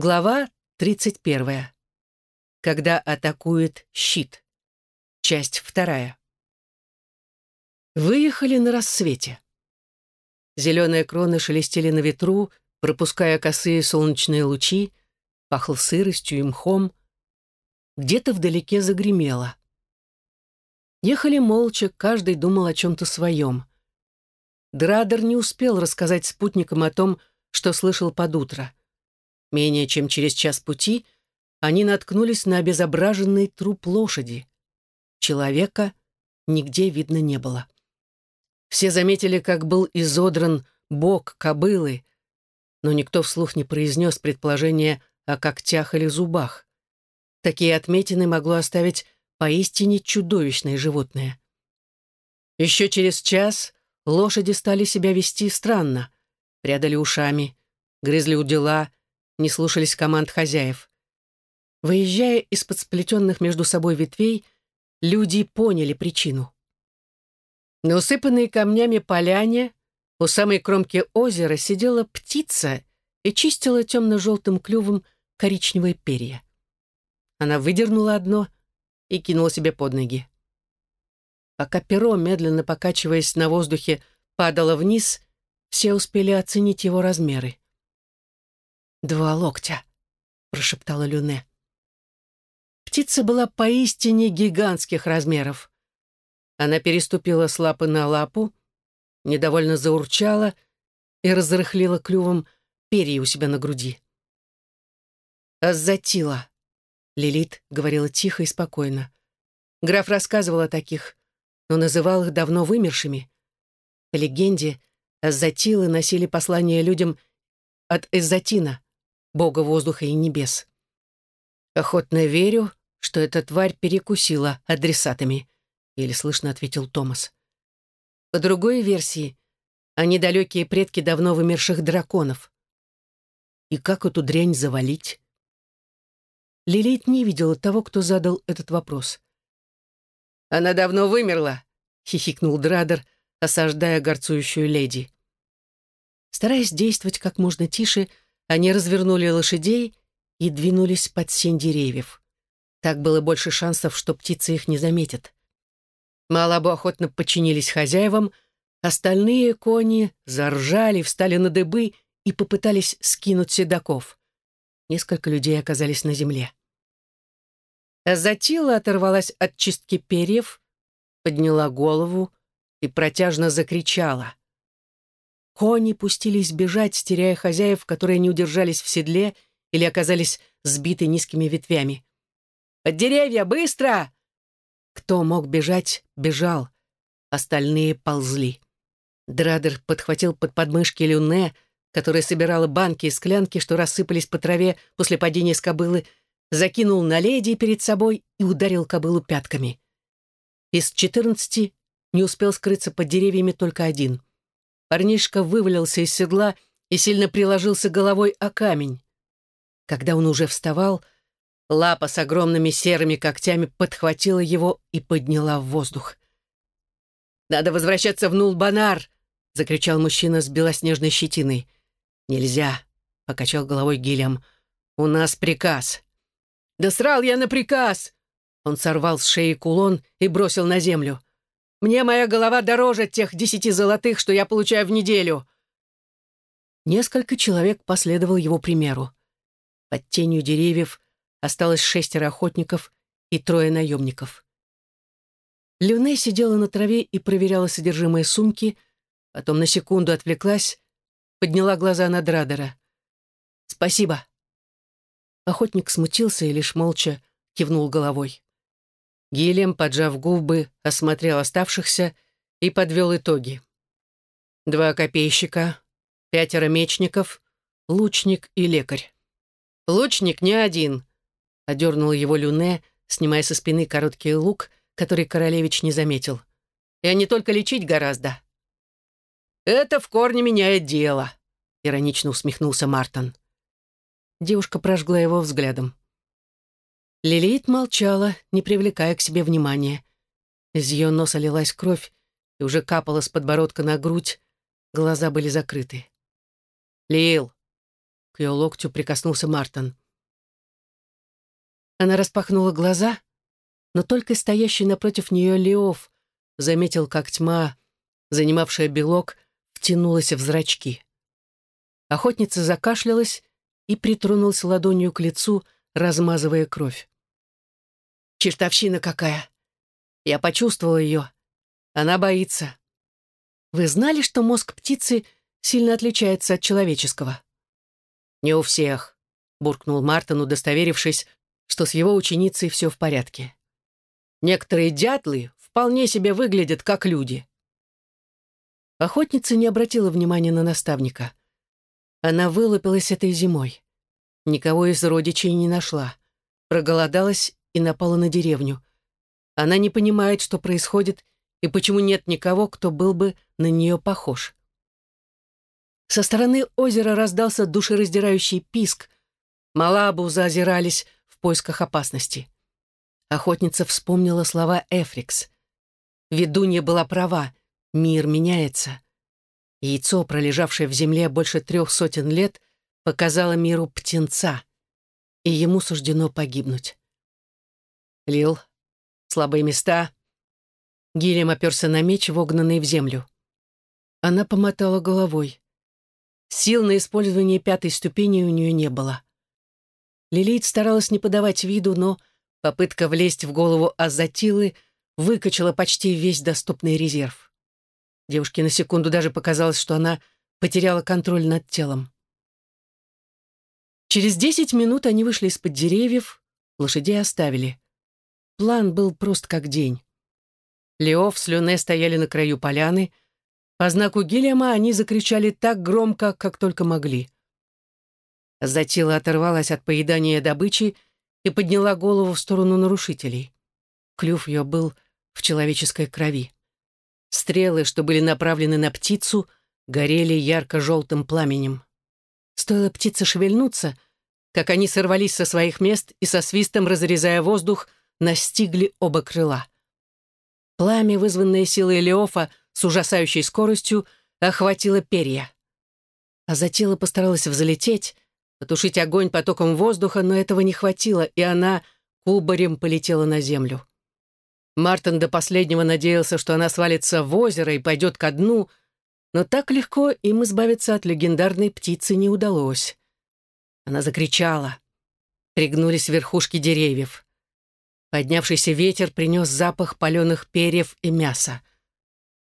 Глава 31. Когда атакует щит. Часть вторая. Выехали на рассвете. Зеленые кроны шелестели на ветру, пропуская косые солнечные лучи, пахло сыростью и мхом. Где-то вдалеке загремело. Ехали молча, каждый думал о чем-то своем. Драдер не успел рассказать спутникам о том, что слышал под утро. Менее чем через час пути они наткнулись на обезображенный труп лошади. Человека нигде видно не было. Все заметили, как был изодран бок кобылы, но никто вслух не произнес предположение о когтях или зубах. Такие отметины могло оставить поистине чудовищное животное. Еще через час лошади стали себя вести странно, прядали ушами, грызли у дела не слушались команд хозяев. Выезжая из-под сплетенных между собой ветвей, люди поняли причину. На усыпанной камнями поляне у самой кромки озера сидела птица и чистила темно-желтым клювом коричневые перья. Она выдернула одно и кинула себе под ноги. Пока перо, медленно покачиваясь на воздухе, падало вниз, все успели оценить его размеры. «Два локтя», — прошептала Люне. Птица была поистине гигантских размеров. Она переступила с лапы на лапу, недовольно заурчала и разрыхлила клювом перья у себя на груди. «Азатила», — Лилит говорила тихо и спокойно. Граф рассказывал о таких, но называл их давно вымершими. По легенде, азатилы носили послание людям от Эзатина, бога воздуха и небес. Охотно верю, что эта тварь перекусила адресатами, еле слышно ответил Томас. По другой версии, они далекие предки давно вымерших драконов. И как эту дрянь завалить? Лилит не видела того, кто задал этот вопрос. «Она давно вымерла», — хихикнул Драдер, осаждая горцующую леди. Стараясь действовать как можно тише, они развернули лошадей и двинулись под сень деревьев. Так было больше шансов, что птицы их не заметят. Малабу охотно подчинились хозяевам, остальные кони заржали, встали на дыбы и попытались скинуть седаков. Несколько людей оказались на земле. Затила оторвалась от чистки перьев, подняла голову и протяжно закричала. Кони пустились бежать, теряя хозяев, которые не удержались в седле или оказались сбиты низкими ветвями. «Под деревья, быстро!» Кто мог бежать, бежал. Остальные ползли. Драдер подхватил под подмышки Люне, которая собирала банки и склянки, что рассыпались по траве после падения с кобылы, закинул на леди перед собой и ударил кобылу пятками. Из четырнадцати не успел скрыться под деревьями только один — Парнишка вывалился из седла и сильно приложился головой о камень. Когда он уже вставал, лапа с огромными серыми когтями подхватила его и подняла в воздух. «Надо возвращаться в Нулбанар!» — закричал мужчина с белоснежной щетиной. «Нельзя!» — покачал головой Гильям. «У нас приказ!» «Да срал я на приказ!» Он сорвал с шеи кулон и бросил на землю. Мне моя голова дороже тех десяти золотых, что я получаю в неделю». Несколько человек последовал его примеру. Под тенью деревьев осталось шестеро охотников и трое наемников. Люне сидела на траве и проверяла содержимое сумки, потом на секунду отвлеклась, подняла глаза на Драдера. «Спасибо». Охотник смутился и лишь молча кивнул головой. Гильям, поджав губы, осмотрел оставшихся и подвел итоги. Два копейщика, пятеро мечников, лучник и лекарь. «Лучник не один», — одернул его Люне, снимая со спины короткий лук, который королевич не заметил. «И не только лечить гораздо». «Это в корне меняет дело», — иронично усмехнулся Мартон. Девушка прожгла его взглядом. Лилит молчала, не привлекая к себе внимания. Из ее носа лилась кровь и уже капала с подбородка на грудь, глаза были закрыты. «Лил!» К ее локтю прикоснулся Мартин. Она распахнула глаза, но только стоящий напротив нее Леов заметил, как тьма, занимавшая белок, втянулась в зрачки. Охотница закашлялась и притронулась ладонью к лицу, размазывая кровь. «Чертовщина какая! Я почувствовала ее. Она боится. Вы знали, что мозг птицы сильно отличается от человеческого?» «Не у всех», — буркнул Мартин, удостоверившись, что с его ученицей все в порядке. Некоторые дятлы вполне себе выглядят как люди. Охотница не обратила внимания на наставника. Она вылупилась этой зимой. Никого из родичей не нашла. Проголодалась и напала на деревню. Она не понимает, что происходит и почему нет никого, кто был бы на нее похож. Со стороны озера раздался душераздирающий писк. Малабу заозирались, в поисках опасности. Охотница вспомнила слова Эфрикс. Ведунья была права, мир меняется. Яйцо, пролежавшее в земле больше трех сотен лет, показало миру птенца, и ему суждено погибнуть. Лил, слабые места. Гильям оперся на меч, вогнанный в землю. Она помотала головой. Сил на использование пятой ступени у нее не было. Лилит старалась не подавать виду, но попытка влезть в голову Азатилы выкачала почти весь доступный резерв. Девушке на секунду даже показалось, что она потеряла контроль над телом. Через десять минут они вышли из-под деревьев, лошадей оставили. План был прост как день. Леов с Люне стояли на краю поляны. По знаку Гильяма они закричали так громко, как только могли. Затила оторвалась от поедания добычи и подняла голову в сторону нарушителей. Клюв ее был в человеческой крови. Стрелы, что были направлены на птицу, горели ярко-желтым пламенем. Стоило птице шевельнуться, как они сорвались со своих мест и со свистом, разрезая воздух, настигли оба крыла. Пламя, вызванное силой Леофа с ужасающей скоростью, охватило перья. А затила постаралась взлететь, потушить огонь потоком воздуха, но этого не хватило, и она кубарем полетела на землю. Мартин до последнего надеялся, что она свалится в озеро и пойдет ко дну, но так легко им избавиться от легендарной птицы не удалось. Она закричала. Пригнулись верхушки деревьев. Поднявшийся ветер принес запах паленых перьев и мяса.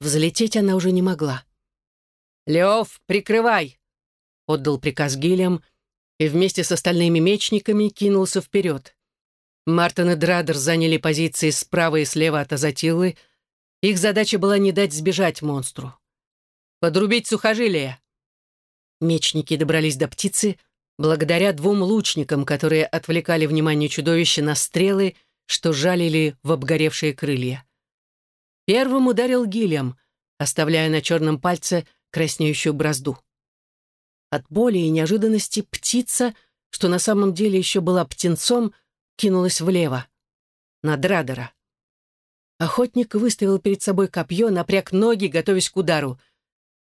Взлететь она уже не могла. «Леов, прикрывай!» — отдал приказ Гильям, и вместе с остальными мечниками кинулся вперед. Мартин и Драдер заняли позиции справа и слева от Азатилы. Их задача была не дать сбежать монстру. «Подрубить сухожилие!» Мечники добрались до птицы благодаря двум лучникам, которые отвлекали внимание чудовища на стрелы, что жалили в обгоревшие крылья. Первым ударил Гильям, оставляя на черном пальце краснеющую бразду. От боли и неожиданности птица, что на самом деле еще была птенцом, кинулась влево, на Драдера. Охотник выставил перед собой копье, напряг ноги, готовясь к удару,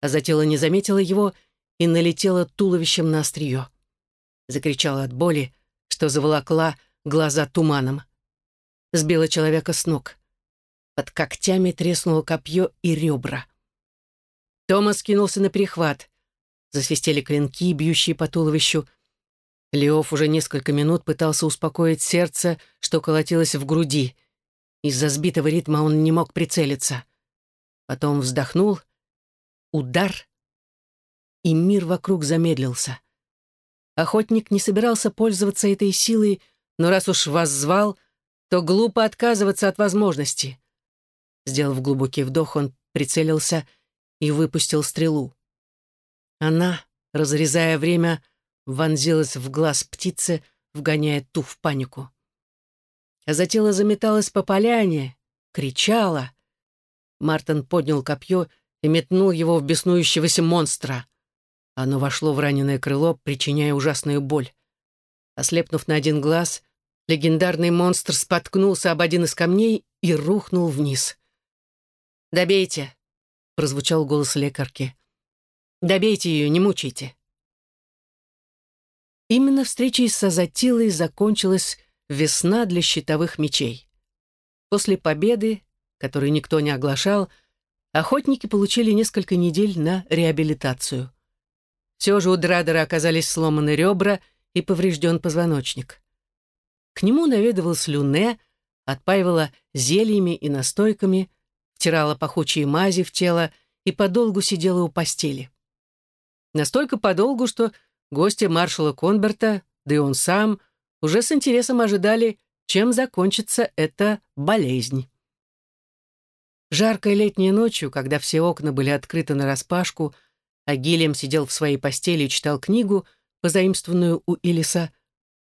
а затем не заметила его и налетела туловищем на острие. Закричала от боли, что заволокла глаза туманом. Сбила человека с ног. Под когтями треснуло копье и ребра. Томас кинулся на перехват. Засвистели клинки, бьющие по туловищу. Леоф уже несколько минут пытался успокоить сердце, что колотилось в груди. Из-за сбитого ритма он не мог прицелиться. Потом вздохнул. Удар. И мир вокруг замедлился. Охотник не собирался пользоваться этой силой, но раз уж воззвал, то глупо отказываться от возможности. Сделав глубокий вдох, он прицелился и выпустил стрелу. Она, разрезая время, вонзилась в глаз птицы, вгоняя ту в панику. А затем заметалась по поляне, кричала. Мартин поднял копье и метнул его в беснующегося монстра. Оно вошло в раненое крыло, причиняя ужасную боль. Ослепнув на один глаз, легендарный монстр споткнулся об один из камней и рухнул вниз. «Добейте!» — прозвучал голос лекарки. Добейте ее, не мучайте. Именно встречей с Азатилой закончилась весна для щитовых мечей. После победы, которую никто не оглашал, охотники получили несколько недель на реабилитацию. Все же у Драдера оказались сломаны ребра и поврежден позвоночник. К нему наведывалась Люне, отпаивала зельями и настойками, втирала пахучие мази в тело и подолгу сидела у постели. Настолько подолгу, что гости маршала Конберта, да и он сам, уже с интересом ожидали, чем закончится эта болезнь. Жаркой летней ночью, когда все окна были открыты нараспашку, а Гильям сидел в своей постели и читал книгу, позаимствованную у Илиса,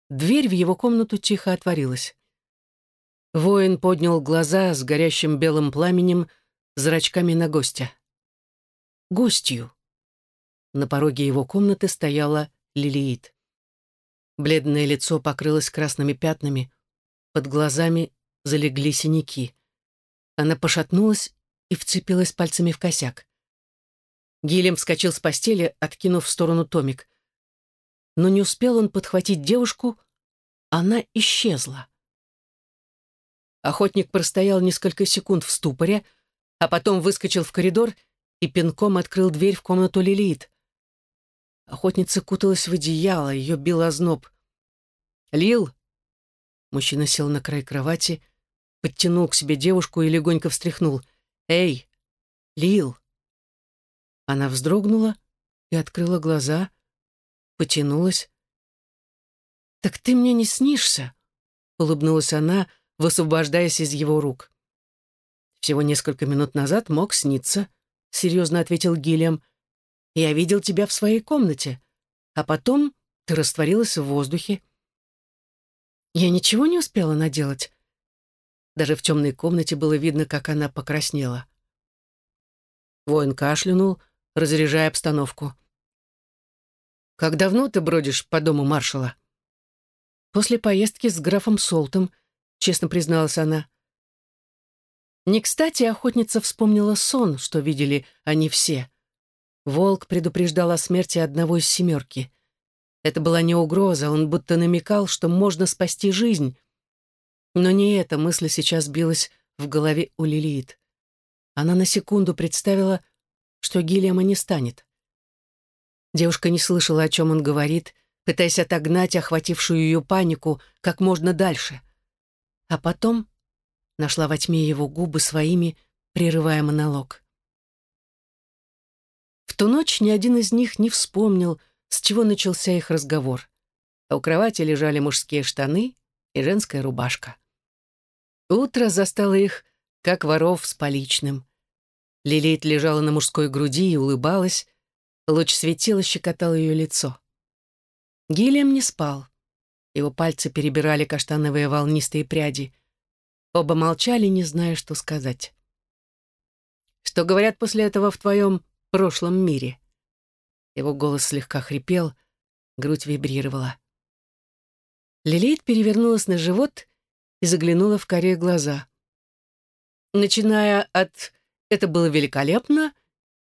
дверь в его комнату тихо отворилась. Воин поднял глаза с горящим белым пламенем, зрачками на гостя. Гостью. На пороге его комнаты стояла Лилиит. Бледное лицо покрылось красными пятнами, под глазами залегли синяки. Она пошатнулась и вцепилась пальцами в косяк. Гилем вскочил с постели, откинув в сторону томик. Но не успел он подхватить девушку, она исчезла. Охотник простоял несколько секунд в ступоре, а потом выскочил в коридор и пинком открыл дверь в комнату Лилит. Охотница куталась в одеяло, ее бил озноб. «Лил!» Мужчина сел на край кровати, подтянул к себе девушку и легонько встряхнул. «Эй, Лил!» Она вздрогнула и открыла глаза, потянулась. «Так ты мне не снишься?» — улыбнулась она, высвобождаясь из его рук. «Всего несколько минут назад мог сниться», — серьезно ответил Гильям. «Я видел тебя в своей комнате, а потом ты растворилась в воздухе». Я ничего не успела наделать. Даже в темной комнате было видно, как она покраснела. Воин кашлянул, разряжая обстановку. «Как давно ты бродишь по дому маршала?» «После поездки с графом Солтом», — честно призналась она. Не кстати охотница вспомнила сон, что видели они все. Волк предупреждал о смерти одного из семерки. Это была не угроза, он будто намекал, что можно спасти жизнь. Но не эта мысль сейчас билась в голове у Лилит. Она на секунду представила, что Гильяма не станет. Девушка не слышала, о чем он говорит, пытаясь отогнать охватившую ее панику как можно дальше. А потом нашла во тьме его губы своими, прерывая монолог. В ту ночь ни один из них не вспомнил, с чего начался их разговор. А у кровати лежали мужские штаны и женская рубашка. Утро застало их, как воров с поличным. Лилит лежала на мужской груди и улыбалась. Луч светила щекотал ее лицо. Гильям не спал. Его пальцы перебирали каштановые волнистые пряди. Оба молчали, не зная, что сказать. «Что говорят после этого в твоем прошлом мире?» Его голос слегка хрипел, грудь вибрировала. Лилит перевернулась на живот и заглянула в коре глаза. Начиная от «это было великолепно»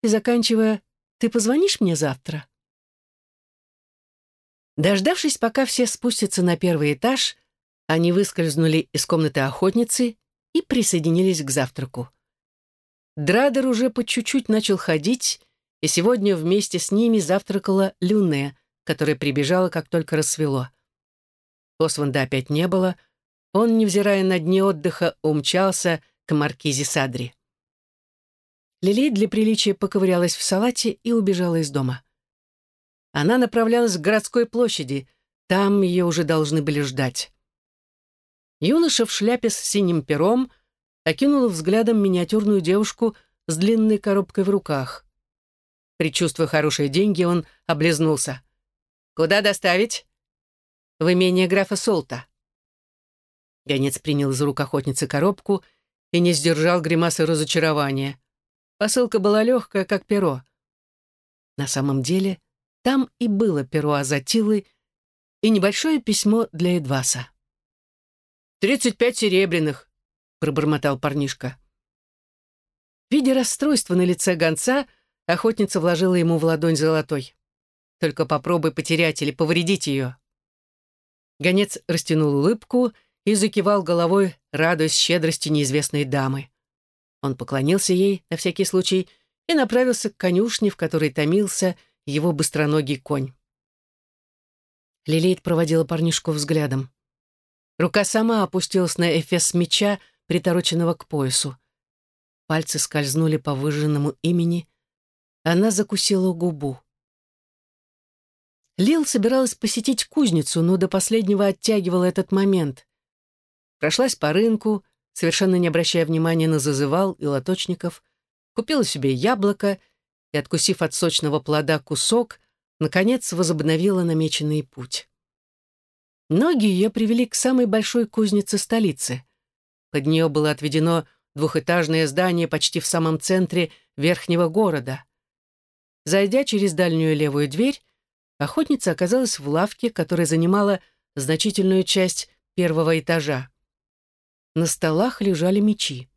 и заканчивая «ты позвонишь мне завтра?» Дождавшись, пока все спустятся на первый этаж, они выскользнули из комнаты охотницы и присоединились к завтраку. Драдер уже по чуть-чуть начал ходить, и сегодня вместе с ними завтракала Люне, которая прибежала, как только рассвело. Осванда опять не было, он, невзирая на дни отдыха, умчался к маркизе Садри. Лили для приличия поковырялась в салате и убежала из дома. Она направлялась к городской площади, там ее уже должны были ждать. Юноша в шляпе с синим пером окинул взглядом миниатюрную девушку с длинной коробкой в руках. Причувствуя хорошие деньги, он облизнулся. «Куда доставить?» «В имение графа Солта». Гонец принял из рук охотницы коробку и не сдержал гримасы разочарования. Посылка была легкая, как перо. На самом деле, там и было перо Азатилы и небольшое письмо для Эдваса. «Тридцать пять серебряных», — пробормотал парнишка. Видя расстройство на лице гонца, Охотница вложила ему в ладонь золотой. «Только попробуй потерять или повредить ее. Гонец растянул улыбку и закивал головой, радуясь щедрости неизвестной дамы. Он поклонился ей на всякий случай и направился к конюшне, в которой томился его быстроногий конь. Лилейт проводила парнишку взглядом. Рука сама опустилась на эфес меча, притороченного к поясу. Пальцы скользнули по выжженному имени. Она закусила губу. Лил собиралась посетить кузницу, но до последнего оттягивала этот момент. Прошлась по рынку, совершенно не обращая внимания на зазывал и лоточников, купила себе яблоко и, откусив от сочного плода кусок, наконец возобновила намеченный путь. Ноги ее привели к самой большой кузнице столицы. Под нее было отведено двухэтажное здание почти в самом центре верхнего города. Зайдя через дальнюю левую дверь, охотница оказалась в лавке, которая занимала значительную часть первого этажа. На столах лежали мечи.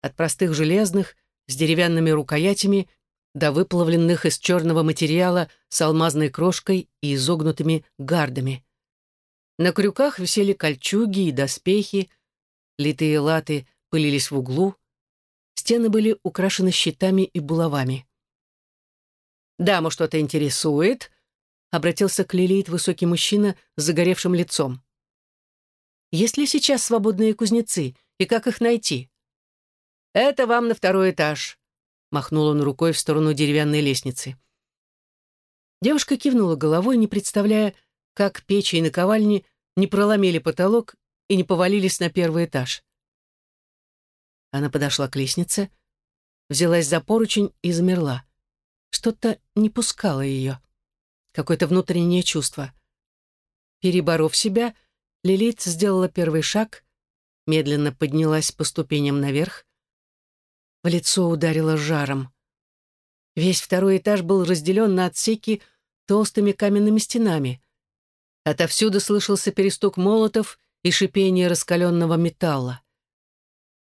От простых железных, с деревянными рукоятями, до выплавленных из черного материала с алмазной крошкой и изогнутыми гардами. На крюках висели кольчуги и доспехи, литые латы пылились в углу, стены были украшены щитами и булавами. «Даму что-то интересует?» — обратился к Лилит высокий мужчина с загоревшим лицом. «Есть ли сейчас свободные кузнецы, и как их найти?» «Это вам на второй этаж», Махнул он рукой в сторону деревянной лестницы. Девушка кивнула головой, не представляя, как печи и наковальни не проломили потолок и не повалились на первый этаж. Она подошла к лестнице, взялась за поручень и замерла. Что-то не пускало ее. Какое-то внутреннее чувство. Переборов себя, Лилит сделала первый шаг, медленно поднялась по ступеням наверх, в лицо ударило жаром. Весь второй этаж был разделен на отсеки толстыми каменными стенами. Отовсюду слышался перестук молотов и шипение раскаленного металла.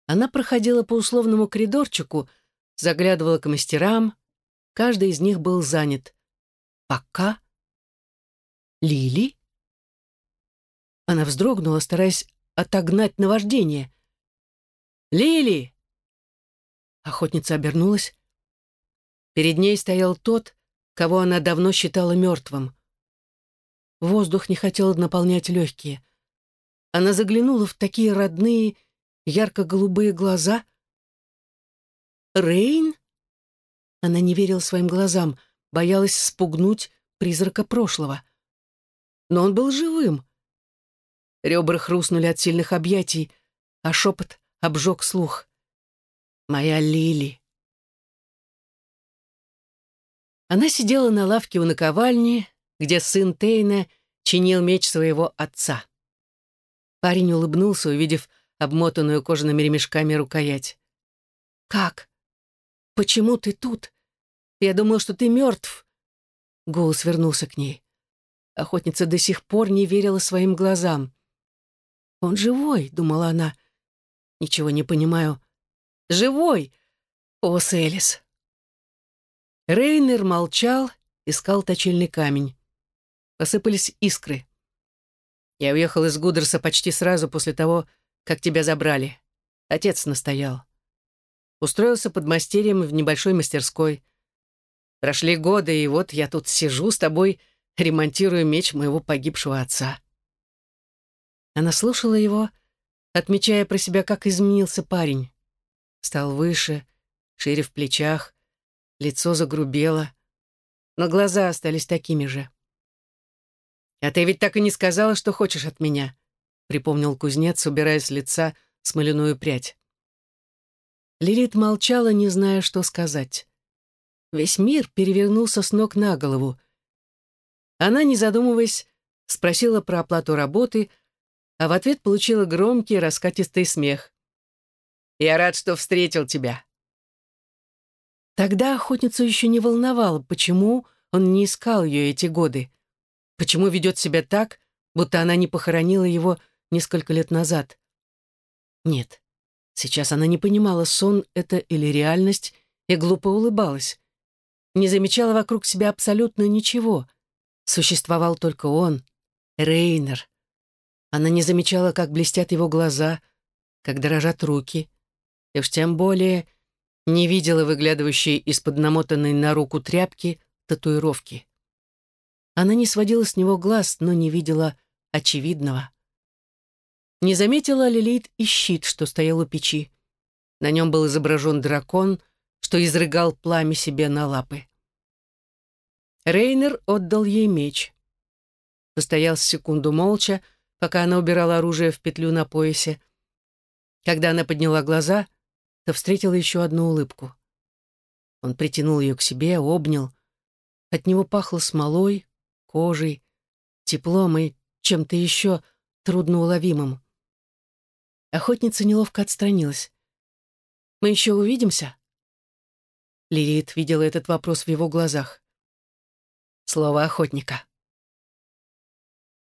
Она проходила по условному коридорчику, заглядывала к мастерам, каждый из них был занят. Пока... Лили? Она вздрогнула, стараясь отогнать наваждение. «Лили!» Охотница обернулась. Перед ней стоял тот, кого она давно считала мертвым. Воздух не хотел наполнять легкие. Она заглянула в такие родные, ярко-голубые глаза. «Рейн?» Она не верила своим глазам, боялась спугнуть призрака прошлого. Но он был живым. Ребра хрустнули от сильных объятий, а шепот обжег слух моя Лили. Она сидела на лавке у наковальни, где сын Тейна чинил меч своего отца. Парень улыбнулся, увидев обмотанную кожаными ремешками рукоять. «Как? Почему ты тут? Я думал, что ты мертв». Голос вернулся к ней. Охотница до сих пор не верила своим глазам. «Он живой», — думала она. «Ничего не понимаю. Живой! О, Селис!» Рейнер молчал, искал точильный камень. Посыпались искры. Я уехал из Гудерса почти сразу после того, как тебя забрали. Отец настоял. Устроился под мастерьем в небольшой мастерской. Прошли годы, и вот я тут сижу с тобой, ремонтирую меч моего погибшего отца. Она слушала его, отмечая про себя, как изменился парень. Стал выше, шире в плечах, лицо загрубело, но глаза остались такими же. «А ты ведь так и не сказала, что хочешь от меня», — припомнил кузнец, убирая с лица смоляную прядь. Лилит молчала, не зная, что сказать. Весь мир перевернулся с ног на голову. Она, не задумываясь, спросила про оплату работы, а в ответ получила громкий раскатистый смех. Я рад, что встретил тебя». Тогда охотницу еще не волновало, почему он не искал ее эти годы. Почему ведет себя так, будто она не похоронила его несколько лет назад. Нет, сейчас она не понимала, сон это или реальность, и глупо улыбалась. Не замечала вокруг себя абсолютно ничего. Существовал только он, Рейнер, Она не замечала, как блестят его глаза, как дрожат руки, и уж тем более не видела выглядывающей из-под намотанной на руку тряпки татуировки. Она не сводила с него глаз, но не видела очевидного. Не заметила Лилит и щит, что стоял у печи. На нем был изображен дракон, что изрыгал пламя себе на лапы. Рейнер отдал ей меч. Постоял секунду молча, пока она убирала оружие в петлю на поясе. Когда она подняла глаза, то встретила еще одну улыбку. Он притянул ее к себе, обнял. От него пахло смолой, кожей, теплом и чем-то еще трудноуловимым. Охотница неловко отстранилась. «Мы еще увидимся?» Лилит видела этот вопрос в его глазах. Слово охотника.